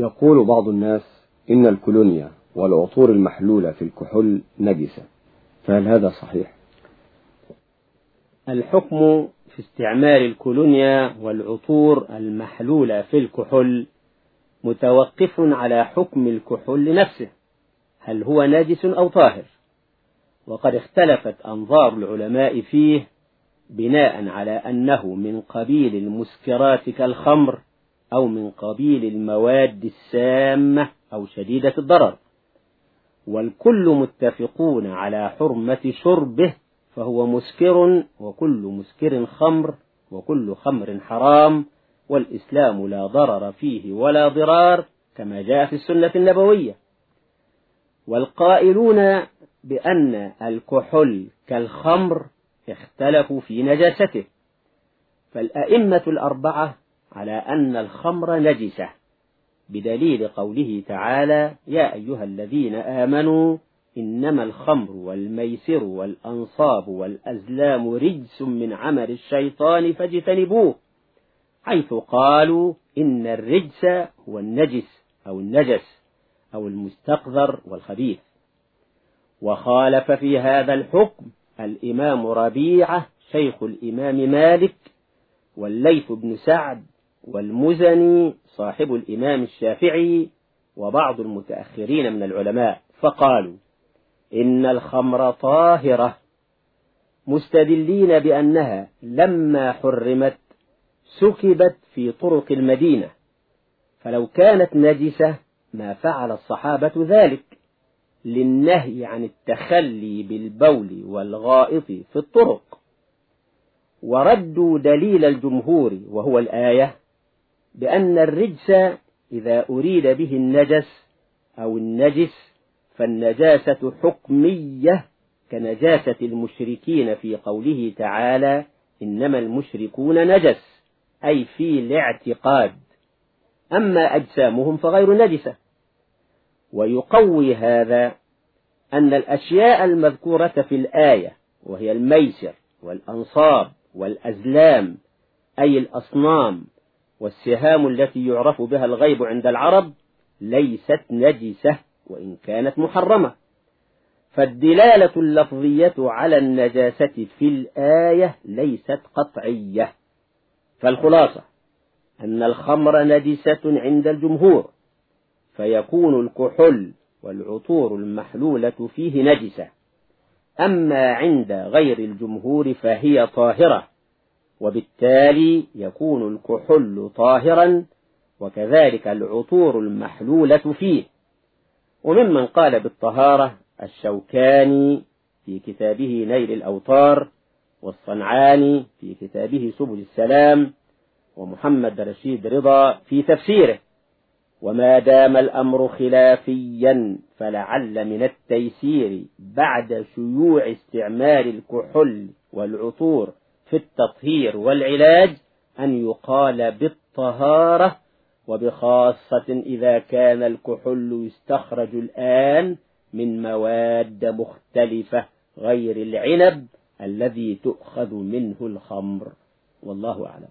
يقول بعض الناس إن الكولونيا والعطور المحلولة في الكحول نجسة فهل هذا صحيح؟ الحكم في استعمال الكولونيا والعطور المحلولة في الكحول متوقف على حكم الكحول نفسه هل هو ناجس أو طاهر وقد اختلفت أنظار العلماء فيه بناء على أنه من قبيل المسكرات كالخمر أو من قبيل المواد السامة أو شديدة الضرر. والكل متفقون على حرمة شربه فهو مسكر وكل مسكر خمر وكل خمر حرام والإسلام لا ضرر فيه ولا ضرار كما جاء في السنة النبوية. والقائلون بأن الكحول كالخمر اختلفوا في نجاسته. فالأئمة الأربعة على أن الخمر نجسة بدليل قوله تعالى يا أيها الذين آمنوا إنما الخمر والميسر والأنصاب والأزلام رجس من عمل الشيطان فاجتنبوه حيث قالوا إن الرجس هو النجس أو النجس أو المستقذر والخبيث وخالف في هذا الحكم الإمام ربيعة شيخ الإمام مالك والليث بن سعد والمزني صاحب الإمام الشافعي وبعض المتأخرين من العلماء فقالوا إن الخمر طاهرة مستدلين بأنها لما حرمت سكبت في طرق المدينة فلو كانت نجسة ما فعل الصحابة ذلك للنهي عن التخلي بالبول والغائط في الطرق. وردوا دليل الجمهور وهو الآية بأن الرجس إذا أريد به النجس أو النجس فالنجاسة حكمية كنجاسة المشركين في قوله تعالى إنما المشركون نجس أي في الاعتقاد. أما أجسامهم فغير نجسة. ويقوي هذا أن الأشياء المذكورة في الآية وهي الميسر والأنصاب والأزلام أي الأصنام والسهام التي يعرف بها الغيب عند العرب ليست نجسة وإن كانت محرمة. فالدلالة اللفظية على النجاسة في الآية ليست قطعية. فالخلاصة أن الخمر نجسة عند الجمهور فيكون الكحول والعطور المحلولة فيه نجسة. أما عند غير الجمهور فهي طاهرة. وبالتالي يكون الكحول طاهرا وكذلك العطور المحلولة فيه. وممن قال بالطهارة الشوكاني في كتابه نيل الأوطار والصنعاني في كتابه سبل السلام ومحمد رشيد رضا في تفسيره. وما دام الأمر خلافيا فلعل من التيسير بعد شيوع استعمال الكحول والعطور في التطهير والعلاج أن يقال بالطهارة وبخاصة إذا كان الكحول يستخرج الآن من مواد مختلفة غير العنب الذي تؤخذ منه الخمر. والله أعلم.